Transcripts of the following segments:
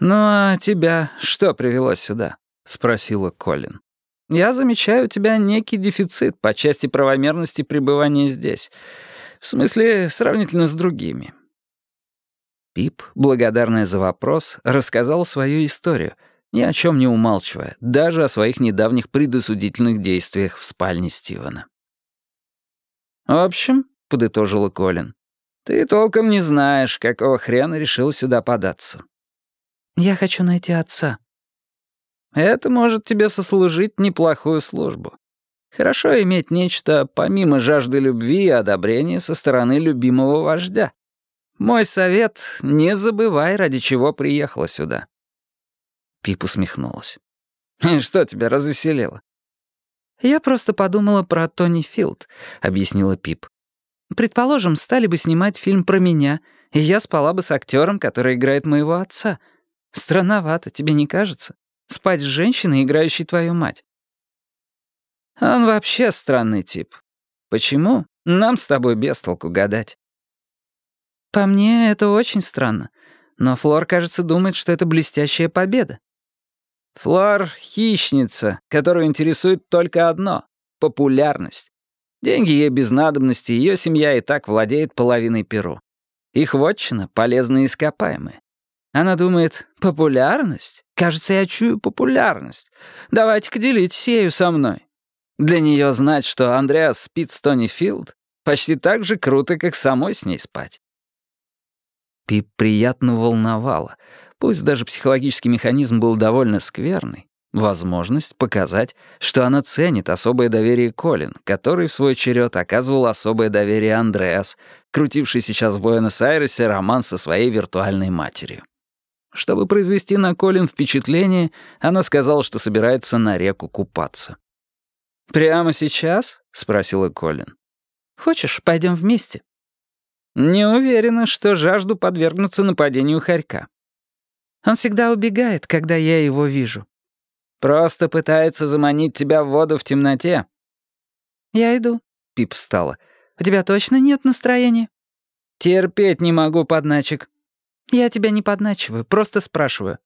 «Ну а тебя что привело сюда?» — спросила Колин. «Я замечаю у тебя некий дефицит по части правомерности пребывания здесь. В смысле, сравнительно с другими». Пип, благодарная за вопрос, рассказал свою историю, ни о чем не умалчивая, даже о своих недавних предосудительных действиях в спальне Стивена. «В общем», — подытожила Колин, — «ты толком не знаешь, какого хрена решил сюда податься». «Я хочу найти отца». «Это может тебе сослужить неплохую службу. Хорошо иметь нечто помимо жажды любви и одобрения со стороны любимого вождя. Мой совет — не забывай, ради чего приехала сюда». Пип усмехнулась. «Что тебя развеселило?» «Я просто подумала про Тони Филд», — объяснила Пип. «Предположим, стали бы снимать фильм про меня, и я спала бы с актером, который играет моего отца. Странновато, тебе не кажется? Спать с женщиной, играющей твою мать». «Он вообще странный тип. Почему? Нам с тобой без толку гадать». «По мне, это очень странно. Но Флор, кажется, думает, что это блестящая победа». «Флор — хищница, которую интересует только одно — популярность. Деньги ей без надобности, ее семья и так владеет половиной Перу. Их вотчина — полезные ископаемые. Она думает, популярность? Кажется, я чую популярность. Давайте-ка делитесь ею со мной. Для нее знать, что Андреас спит с Тони Филд, почти так же круто, как самой с ней спать. Пип приятно волновало, пусть даже психологический механизм был довольно скверный, возможность показать, что она ценит особое доверие Колин, который в свой черед оказывал особое доверие Андреас, крутивший сейчас в Буэнос-Айресе роман со своей виртуальной матерью. Чтобы произвести на Колин впечатление, она сказала, что собирается на реку купаться. «Прямо сейчас?» — спросила Колин. «Хочешь, пойдем вместе?» Не уверена, что жажду подвергнуться нападению хорька. Он всегда убегает, когда я его вижу. Просто пытается заманить тебя в воду в темноте. Я иду. Пип встала. У тебя точно нет настроения? Терпеть не могу, подначек. Я тебя не подначиваю, просто спрашиваю.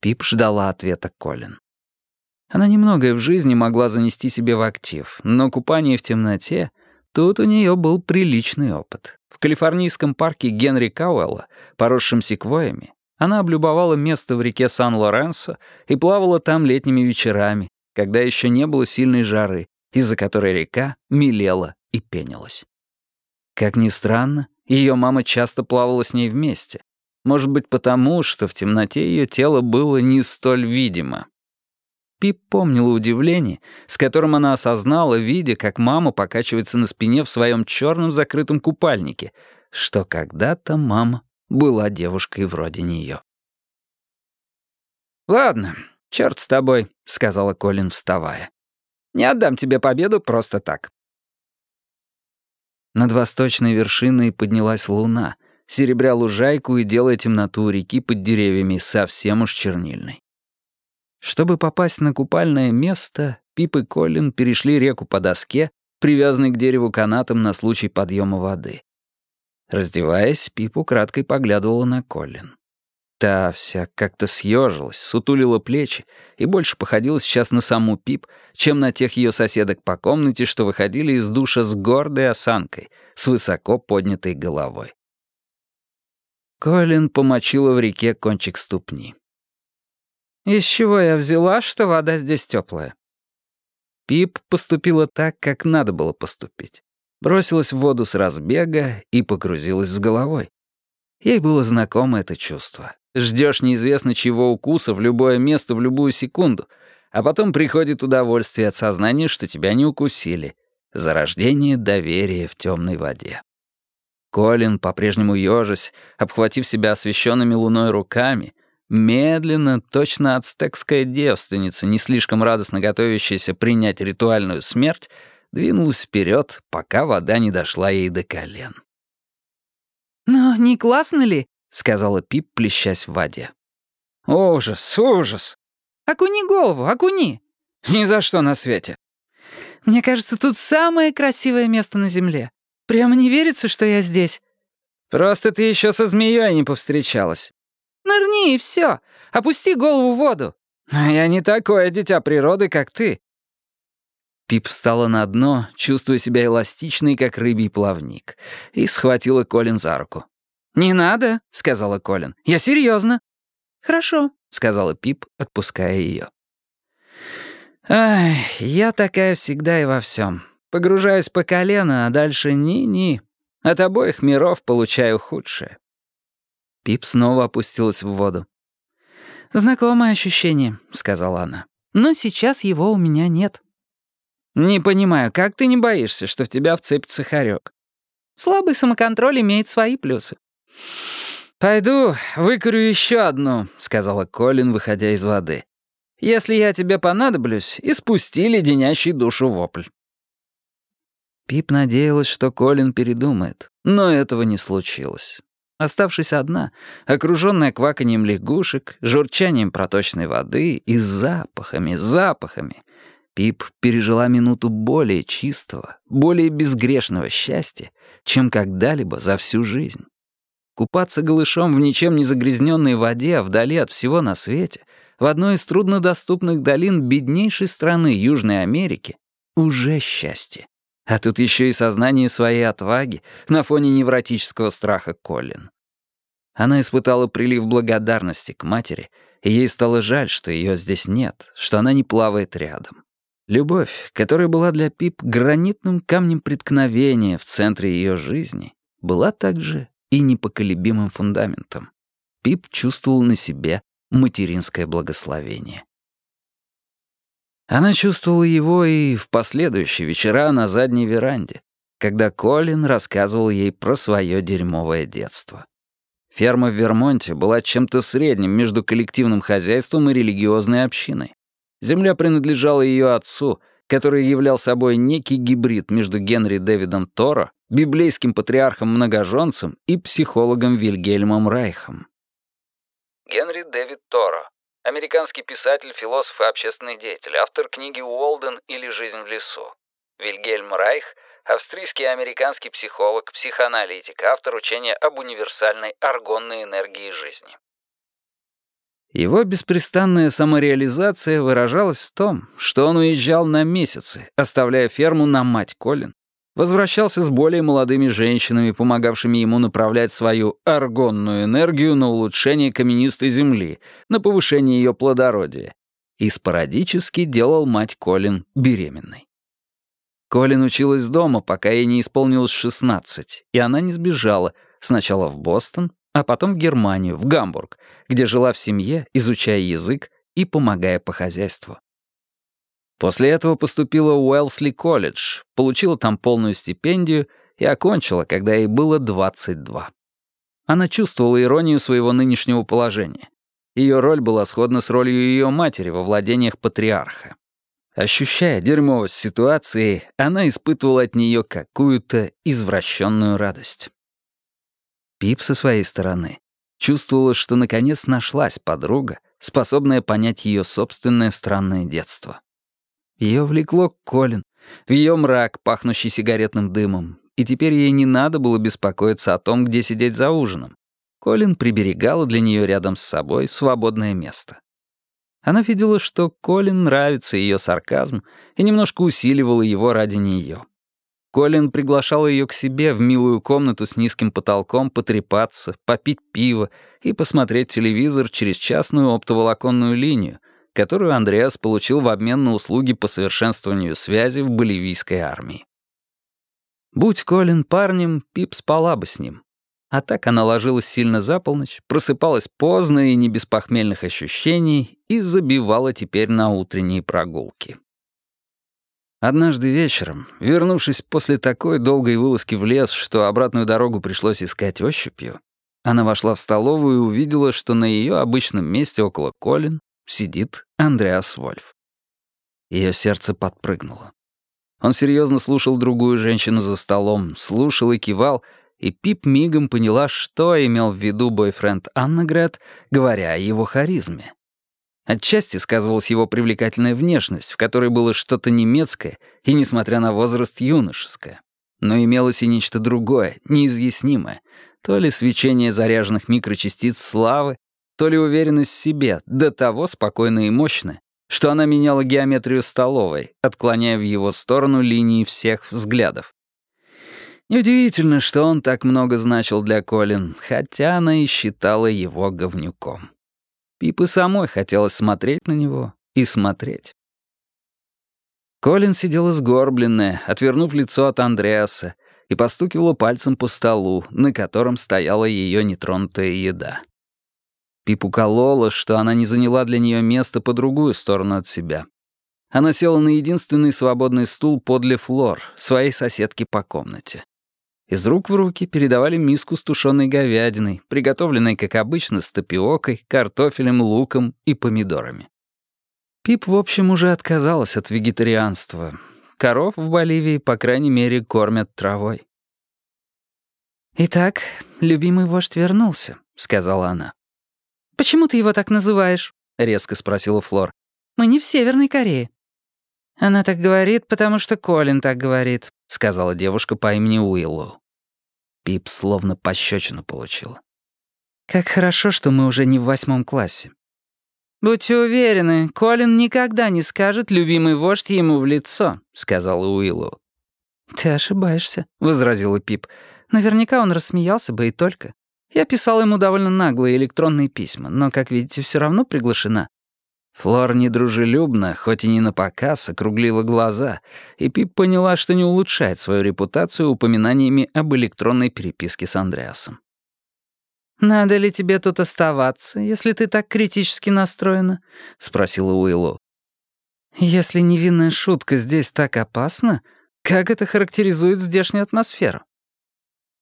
Пип ждала ответа Колин. Она немногое в жизни могла занести себе в актив, но купание в темноте Тут у нее был приличный опыт. В калифорнийском парке Генри Кауэлла, поросшем секвоями, она облюбовала место в реке Сан-Лоренсо и плавала там летними вечерами, когда еще не было сильной жары, из-за которой река мелела и пенилась. Как ни странно, ее мама часто плавала с ней вместе. Может быть, потому, что в темноте ее тело было не столь видимо. Пип помнила удивление, с которым она осознала, видя, как мама покачивается на спине в своем черном закрытом купальнике, что когда-то мама была девушкой вроде нее. «Ладно, черт с тобой», — сказала Колин, вставая. «Не отдам тебе победу просто так». Над восточной вершиной поднялась луна, серебря лужайку и делая темноту реки под деревьями совсем уж чернильной. Чтобы попасть на купальное место, Пип и Колин перешли реку по доске, привязанной к дереву канатом на случай подъема воды. Раздеваясь, Пип украдкой поглядывала на Колин. Та вся как-то съежилась, сутулила плечи и больше походила сейчас на саму Пип, чем на тех ее соседок по комнате, что выходили из душа с гордой осанкой, с высоко поднятой головой. Колин помочила в реке кончик ступни. Из чего я взяла, что вода здесь теплая? Пип поступила так, как надо было поступить. Бросилась в воду с разбега и погрузилась с головой. Ей было знакомо это чувство. Ждешь неизвестно чего укуса в любое место в любую секунду, а потом приходит удовольствие от сознания, что тебя не укусили. Зарождение доверия в темной воде. Колин, по-прежнему ежась, обхватив себя освещенными луной руками, Медленно, точно ацтекская девственница, не слишком радостно готовящаяся принять ритуальную смерть, двинулась вперед, пока вода не дошла ей до колен. «Но не классно ли?» — сказала Пип, плещась в воде. «Ужас, ужас!» «Окуни голову, окуни!» «Ни за что на свете!» «Мне кажется, тут самое красивое место на Земле. Прямо не верится, что я здесь». «Просто ты еще со змеей не повстречалась. Нырни, и все. Опусти голову в воду». «Я не такое дитя природы, как ты». Пип встала на дно, чувствуя себя эластичной, как рыбий плавник, и схватила Колин за руку. «Не надо», — сказала Колин. «Я серьезно». «Хорошо», — сказала Пип, отпуская ее. «Ай, я такая всегда и во всем. Погружаюсь по колено, а дальше ни-ни. От обоих миров получаю худшее». Пип снова опустилась в воду. «Знакомое ощущение», — сказала она. «Но сейчас его у меня нет». «Не понимаю, как ты не боишься, что в тебя вцепится хорек?» «Слабый самоконтроль имеет свои плюсы». «Пойду выкурю еще одну», — сказала Колин, выходя из воды. «Если я тебе понадоблюсь, испусти леденящий душу вопль». Пип надеялась, что Колин передумает, но этого не случилось. Оставшись одна, окруженная кваканием лягушек, журчанием проточной воды и запахами, запахами, Пип пережила минуту более чистого, более безгрешного счастья, чем когда-либо за всю жизнь. Купаться голышом в ничем не загрязненной воде, вдали от всего на свете, в одной из труднодоступных долин беднейшей страны Южной Америки, уже счастье. А тут еще и сознание своей отваги на фоне невротического страха Колин. Она испытала прилив благодарности к матери, и ей стало жаль, что ее здесь нет, что она не плавает рядом. Любовь, которая была для Пип гранитным камнем преткновения в центре ее жизни, была также и непоколебимым фундаментом. Пип чувствовал на себе материнское благословение. Она чувствовала его и в последующие вечера на задней веранде, когда Колин рассказывал ей про свое дерьмовое детство. Ферма в Вермонте была чем-то средним между коллективным хозяйством и религиозной общиной. Земля принадлежала ее отцу, который являл собой некий гибрид между Генри Дэвидом Торо, библейским патриархом-многоженцем и психологом Вильгельмом Райхом. Генри Дэвид Торо. Американский писатель, философ и общественный деятель, автор книги «Уолден» или «Жизнь в лесу». Вильгельм Райх — австрийский и американский психолог, психоаналитик, автор учения об универсальной аргонной энергии жизни. Его беспрестанная самореализация выражалась в том, что он уезжал на месяцы, оставляя ферму на мать Колин, возвращался с более молодыми женщинами, помогавшими ему направлять свою аргонную энергию на улучшение каменистой земли, на повышение ее плодородия, и спорадически делал мать Колин беременной. Колин училась дома, пока ей не исполнилось 16, и она не сбежала, сначала в Бостон, а потом в Германию, в Гамбург, где жила в семье, изучая язык и помогая по хозяйству. После этого поступила в Уэлсли колледж, получила там полную стипендию и окончила, когда ей было 22. Она чувствовала иронию своего нынешнего положения. Ее роль была сходна с ролью ее матери во владениях патриарха. Ощущая дерьмовость ситуации, она испытывала от нее какую-то извращенную радость. Пип со своей стороны чувствовала, что наконец нашлась подруга, способная понять ее собственное странное детство. Ее влекло Колин, в ее мрак, пахнущий сигаретным дымом, и теперь ей не надо было беспокоиться о том, где сидеть за ужином. Колин приберегала для нее рядом с собой свободное место. Она видела, что Колин нравится ее сарказм и немножко усиливала его ради нее. Колин приглашал ее к себе в милую комнату с низким потолком потрепаться, попить пиво и посмотреть телевизор через частную оптоволоконную линию, которую Андреас получил в обмен на услуги по совершенствованию связи в боливийской армии. Будь Колин парнем, Пип спала бы с ним. А так она ложилась сильно за полночь, просыпалась поздно и не без похмельных ощущений и забивала теперь на утренние прогулки. Однажды вечером, вернувшись после такой долгой вылазки в лес, что обратную дорогу пришлось искать ощупью, она вошла в столовую и увидела, что на ее обычном месте около Колин сидит Андреас Вольф. Ее сердце подпрыгнуло. Он серьезно слушал другую женщину за столом, слушал и кивал, и Пип мигом поняла, что имел в виду бойфренд Аннагрет, говоря о его харизме. Отчасти сказывалась его привлекательная внешность, в которой было что-то немецкое и, несмотря на возраст, юношеское. Но имелось и нечто другое, неизъяснимое. То ли свечение заряженных микрочастиц славы, то ли уверенность в себе, до того спокойная и мощная, что она меняла геометрию столовой, отклоняя в его сторону линии всех взглядов. Неудивительно, что он так много значил для Колин, хотя она и считала его говнюком. Пип самой хотелось смотреть на него и смотреть. Колин сидела сгорбленная, отвернув лицо от Андреаса, и постукивала пальцем по столу, на котором стояла ее нетронутая еда. Пип уколола, что она не заняла для нее место по другую сторону от себя. Она села на единственный свободный стул подле Флор, своей соседки по комнате. Из рук в руки передавали миску с тушеной говядиной, приготовленной, как обычно, с тапиокой, картофелем, луком и помидорами. Пип, в общем, уже отказалась от вегетарианства. Коров в Боливии, по крайней мере, кормят травой. «Итак, любимый вождь вернулся», — сказала она. «Почему ты его так называешь?» — резко спросила Флор. «Мы не в Северной Корее». «Она так говорит, потому что Колин так говорит», — сказала девушка по имени Уиллоу. Пип словно пощечину получила. «Как хорошо, что мы уже не в восьмом классе». «Будьте уверены, Колин никогда не скажет любимый вождь ему в лицо», — сказала Уиллоу. «Ты ошибаешься», — возразила Пип. «Наверняка он рассмеялся бы и только. Я писала ему довольно наглые электронные письма, но, как видите, все равно приглашена. Флор недружелюбно, хоть и не на показ, округлила глаза, и Пип поняла, что не улучшает свою репутацию упоминаниями об электронной переписке с Андреасом. «Надо ли тебе тут оставаться, если ты так критически настроена?» — спросила Уиллу. «Если невинная шутка здесь так опасна, как это характеризует здешнюю атмосферу?»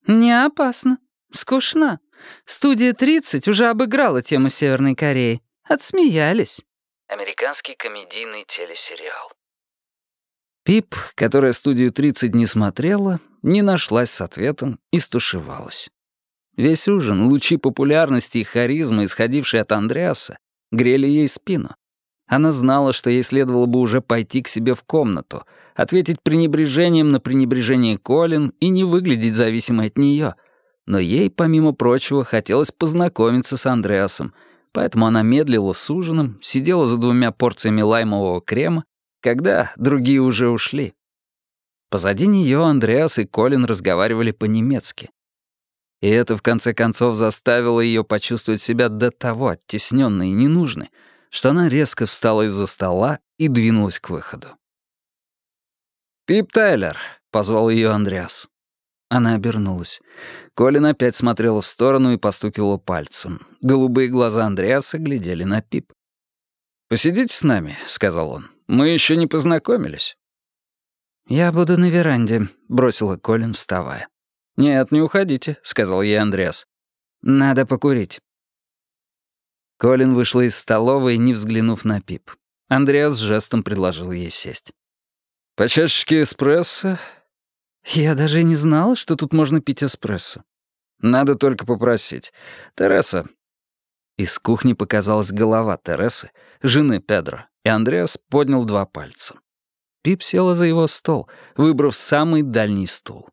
«Не опасно. Скучно. Студия 30 уже обыграла тему Северной Кореи. Отсмеялись». Американский комедийный телесериал. Пип, которая студию 30 не смотрела, не нашлась с ответом и стушевалась. Весь ужин, лучи популярности и харизмы, исходившие от Андреаса, грели ей спину. Она знала, что ей следовало бы уже пойти к себе в комнату, ответить пренебрежением на пренебрежение Колин и не выглядеть зависимой от нее. Но ей, помимо прочего, хотелось познакомиться с Андреасом — Поэтому она медлила с ужином, сидела за двумя порциями лаймового крема, когда другие уже ушли. Позади нее Андреас и Колин разговаривали по-немецки. И это, в конце концов, заставило ее почувствовать себя до того оттесненной и ненужной, что она резко встала из-за стола и двинулась к выходу. «Пип Тайлер», — позвал ее Андреас. Она обернулась. Колин опять смотрела в сторону и постукивала пальцем. Голубые глаза Андреаса глядели на Пип. «Посидите с нами», — сказал он. «Мы еще не познакомились». «Я буду на веранде», — бросила Колин, вставая. «Нет, не уходите», — сказал ей Андреас. «Надо покурить». Колин вышла из столовой, не взглянув на Пип. Андреас жестом предложил ей сесть. «По чашечке эспрессо «Я даже не знала, что тут можно пить эспрессо». «Надо только попросить. Тереса». Из кухни показалась голова Тересы, жены Педро, и Андреас поднял два пальца. Пип села за его стол, выбрав самый дальний стул.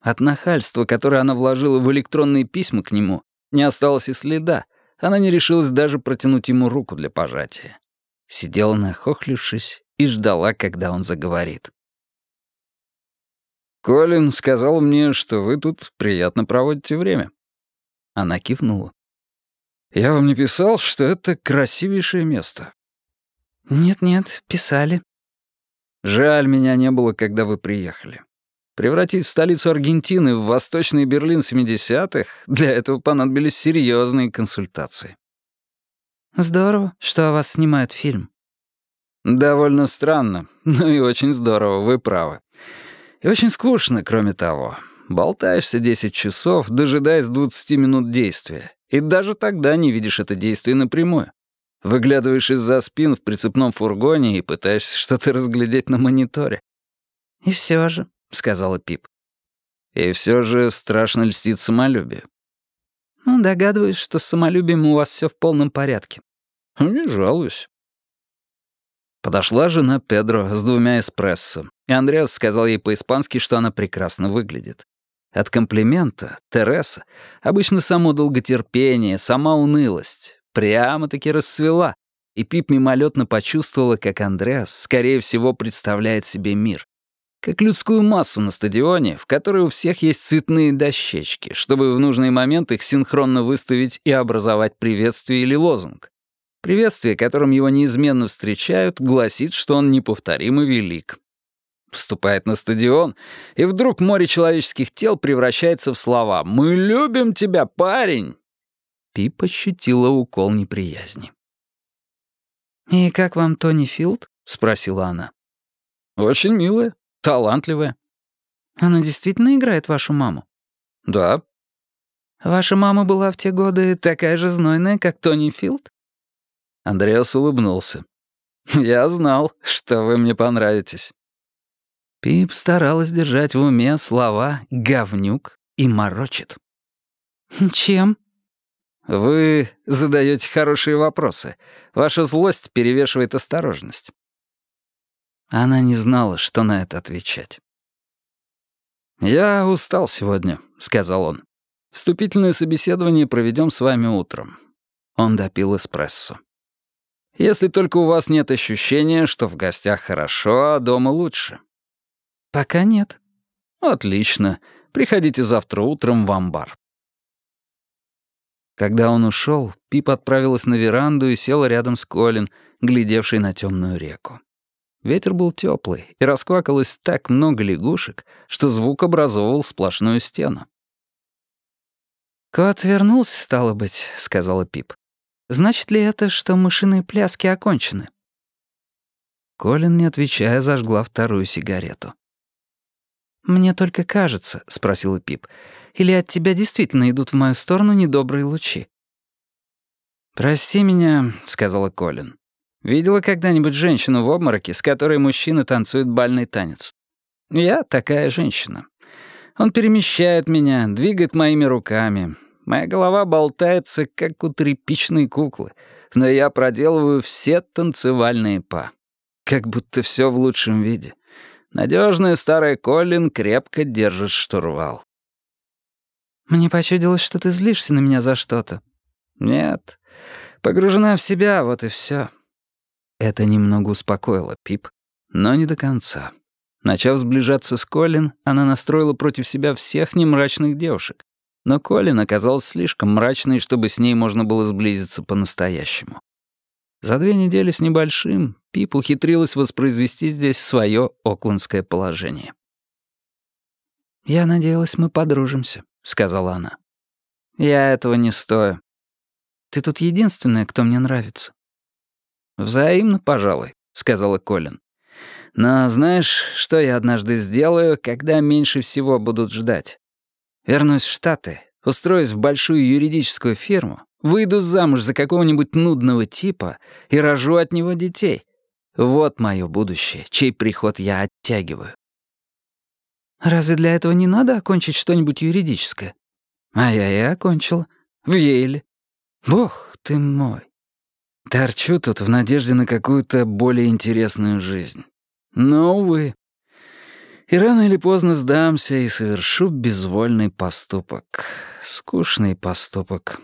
От нахальства, которое она вложила в электронные письма к нему, не осталось и следа. Она не решилась даже протянуть ему руку для пожатия. Сидела нахохлившись и ждала, когда он заговорит. «Колин сказал мне, что вы тут приятно проводите время». Она кивнула. «Я вам не писал, что это красивейшее место?» «Нет-нет, писали». «Жаль, меня не было, когда вы приехали. Превратить столицу Аргентины в Восточный Берлин 70-х, для этого понадобились серьезные консультации». «Здорово, что о вас снимают фильм». «Довольно странно, но и очень здорово, вы правы. И очень скучно, кроме того. Болтаешься 10 часов, дожидаясь 20 минут действия. И даже тогда не видишь это действие напрямую. Выглядываешь из-за спин в прицепном фургоне и пытаешься что-то разглядеть на мониторе. «И все же», — сказала Пип. «И все же страшно льстит самолюбие». «Ну, догадываюсь, что с самолюбием у вас все в полном порядке». «Не жалуюсь». Подошла жена Педро с двумя эспрессо, и Андреас сказал ей по-испански, что она прекрасно выглядит. От комплимента Тереса обычно само долготерпение, сама унылость. прямо-таки расцвела, и Пип мимолетно почувствовала, как Андреас, скорее всего, представляет себе мир. Как людскую массу на стадионе, в которой у всех есть цветные дощечки, чтобы в нужный момент их синхронно выставить и образовать приветствие или лозунг. Приветствие, которым его неизменно встречают, гласит, что он неповторимо велик. Вступает на стадион, и вдруг море человеческих тел превращается в слова «Мы любим тебя, парень!» Пип ощутила укол неприязни. «И как вам Тони Филд?» — спросила она. «Очень милая, талантливая». «Она действительно играет вашу маму?» «Да». «Ваша мама была в те годы такая же знойная, как Тони Филд?» Андреас улыбнулся. «Я знал, что вы мне понравитесь». Пип старалась держать в уме слова «говнюк» и «морочит». «Чем?» «Вы задаете хорошие вопросы. Ваша злость перевешивает осторожность». Она не знала, что на это отвечать. «Я устал сегодня», — сказал он. «Вступительное собеседование проведем с вами утром». Он допил эспрессо. Если только у вас нет ощущения, что в гостях хорошо, а дома лучше. Пока нет. Отлично. Приходите завтра утром в амбар. Когда он ушел, Пип отправилась на веранду и села рядом с Колин, глядевшей на темную реку. Ветер был теплый, и расквакалось так много лягушек, что звук образовывал сплошную стену. «Кот вернулся, стало быть», — сказала Пип. Значит ли это, что мышиные пляски окончены?» Колин, не отвечая, зажгла вторую сигарету. «Мне только кажется», — спросила Пип, «или от тебя действительно идут в мою сторону недобрые лучи?» «Прости меня», — сказала Колин. «Видела когда-нибудь женщину в обмороке, с которой мужчина танцует бальный танец? Я такая женщина. Он перемещает меня, двигает моими руками, Моя голова болтается, как у тряпичной куклы, но я проделываю все танцевальные па. Как будто все в лучшем виде. Надежная старая Колин крепко держит штурвал. «Мне почудилось, что ты злишься на меня за что-то». «Нет. Погружена в себя, вот и все. Это немного успокоило Пип, но не до конца. Начав сближаться с Колин, она настроила против себя всех немрачных девушек, но Колин оказалась слишком мрачной, чтобы с ней можно было сблизиться по-настоящему. За две недели с небольшим Пип ухитрилась воспроизвести здесь свое оклендское положение. «Я надеялась, мы подружимся», — сказала она. «Я этого не стою». «Ты тут единственная, кто мне нравится». «Взаимно, пожалуй», — сказала Колин. «Но знаешь, что я однажды сделаю, когда меньше всего будут ждать? Вернусь в Штаты, устроюсь в большую юридическую фирму, выйду замуж за какого-нибудь нудного типа и рожу от него детей. Вот мое будущее, чей приход я оттягиваю. Разве для этого не надо окончить что-нибудь юридическое? А я и окончил. В Ейле. Бог ты мой. Торчу тут в надежде на какую-то более интересную жизнь. Но, увы, и рано или поздно сдамся и совершу безвольный поступок. Скучный поступок.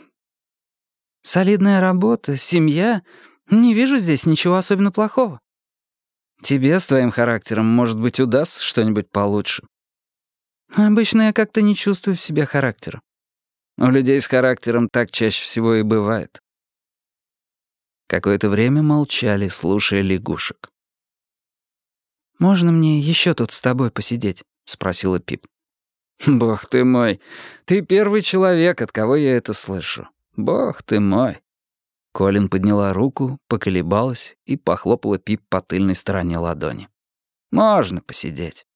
Солидная работа, семья. Не вижу здесь ничего особенно плохого. Тебе с твоим характером, может быть, удастся что-нибудь получше. Обычно я как-то не чувствую в себе характера. У людей с характером так чаще всего и бывает. Какое-то время молчали, слушая лягушек. «Можно мне еще тут с тобой посидеть?» — спросила Пип. «Бог ты мой, ты первый человек, от кого я это слышу. Бог ты мой». Колин подняла руку, поколебалась и похлопала Пип по тыльной стороне ладони. «Можно посидеть».